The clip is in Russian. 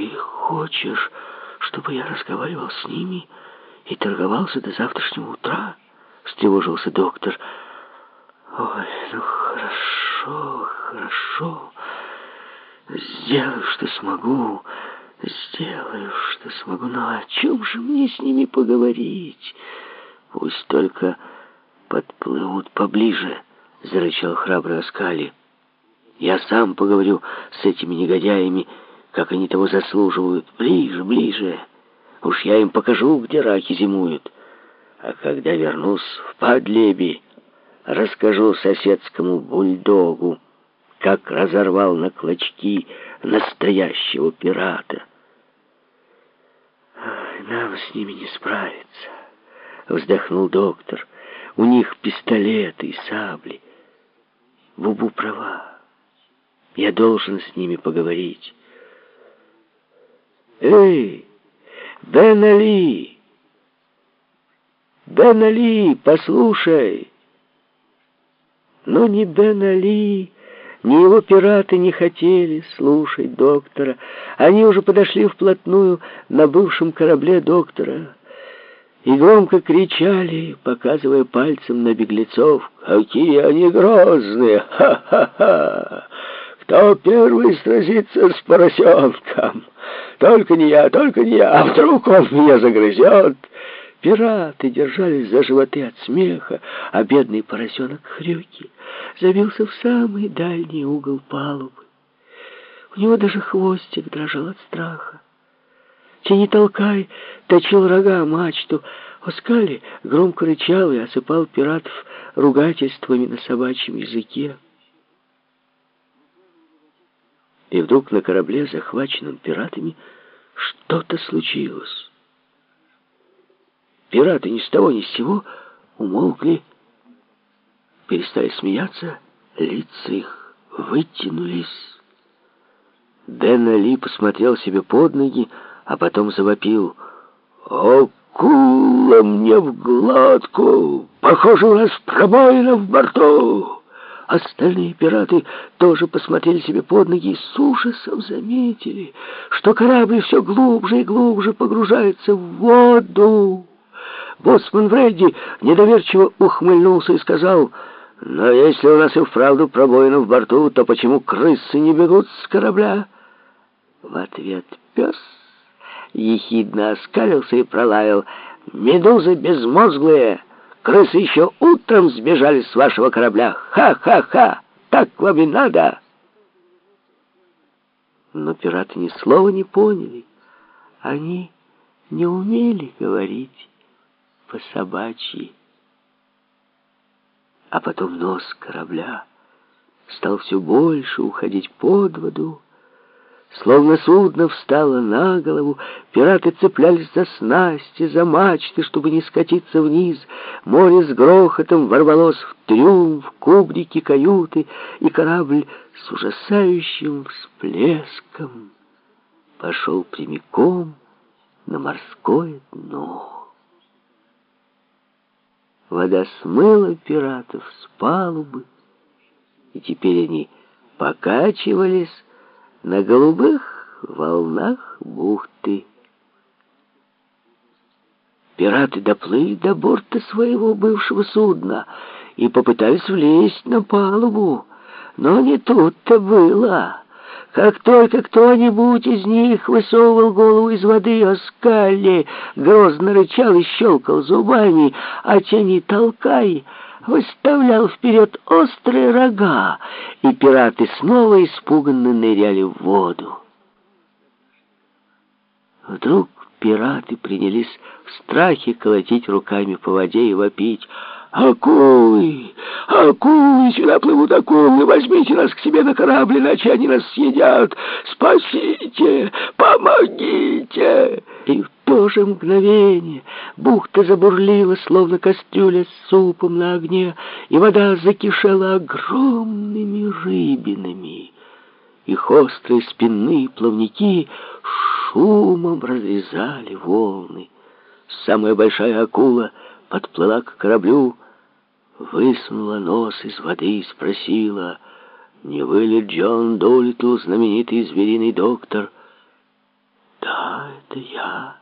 ты хочешь, чтобы я разговаривал с ними и торговался до завтрашнего утра?» — встревожился доктор. «Ой, ну хорошо, хорошо. Сделаю, что смогу. Сделаю, что смогу. Но о чем же мне с ними поговорить? Пусть только подплывут поближе» зарычал храбрый Аскали. «Я сам поговорю с этими негодяями, как они того заслуживают. Ближе, ближе. Уж я им покажу, где раки зимуют. А когда вернусь в Падлеби, расскажу соседскому бульдогу, как разорвал на клочки настоящего пирата. «Нам с ними не справиться», — вздохнул доктор. «У них пистолеты и сабли». Бубу права. Я должен с ними поговорить. Эй, Бен Али! Бен Али, послушай! Но ни Бен Али, ни его пираты не хотели слушать доктора. Они уже подошли вплотную на бывшем корабле доктора и громко кричали, показывая пальцем на беглецов. «Какие они грозные! Ха-ха-ха! Кто первый сразится с поросенком? Только не я, только не я! А вдруг он меня загрызет?» Пираты держались за животы от смеха, а бедный поросенок Хрюки забился в самый дальний угол палубы. У него даже хвостик дрожал от страха. Тяни толкай, точил рога мачту. Оскали громко рычал и осыпал пиратов ругательствами на собачьем языке. И вдруг на корабле, захваченном пиратами, что-то случилось. Пираты ни с того ни с сего умолкли, перестали смеяться, лица их вытянулись. Дэн Али посмотрел себе под ноги, а потом завопил. «Акула мне в глотку! Похоже, у нас пробоина в борту!» Остальные пираты тоже посмотрели себе под ноги и с ужасом заметили, что корабль все глубже и глубже погружается в воду. Боцман Вредди недоверчиво ухмыльнулся и сказал, «Но если у нас и вправду пробоина в борту, то почему крысы не бегут с корабля?» В ответ пес ехидно оскалился и пролаял. «Медузы безмозглые! Крысы еще утром сбежали с вашего корабля! Ха-ха-ха! Так вам и надо!» Но пираты ни слова не поняли. Они не умели говорить по-собачьи. А потом нос корабля стал все больше уходить под воду, Словно судно встало на голову, пираты цеплялись за снасти, за мачты, чтобы не скатиться вниз. Море с грохотом ворвалось в трюм, в кубрики каюты, и корабль с ужасающим всплеском пошел прямиком на морское дно. Вода смыла пиратов с палубы, и теперь они покачивались, на голубых волнах бухты. Пираты доплыли до борта своего бывшего судна и попытались влезть на палубу. Но не тут-то было. Как только кто-нибудь из них высовывал голову из воды, Оскалли грозно рычал и щелкал зубами, а тени толкай — выставлял вперед острые рога, и пираты снова испуганно ныряли в воду. Вдруг пираты принялись в страхе колотить руками по воде и вопить — «Акулы! Акулы! Сюда плывут акулы! Возьмите нас к себе на корабль, иначе они нас съедят! Спасите! Помогите!» И в то же мгновение бухта забурлила, словно кастрюля с супом на огне, и вода закишела огромными рыбинами. Их острые спинные плавники шумом разрезали волны. Самая большая акула подплыла к кораблю, высунула нос из воды и спросила, не вы ли Джон Долитл, знаменитый звериный доктор? Это я.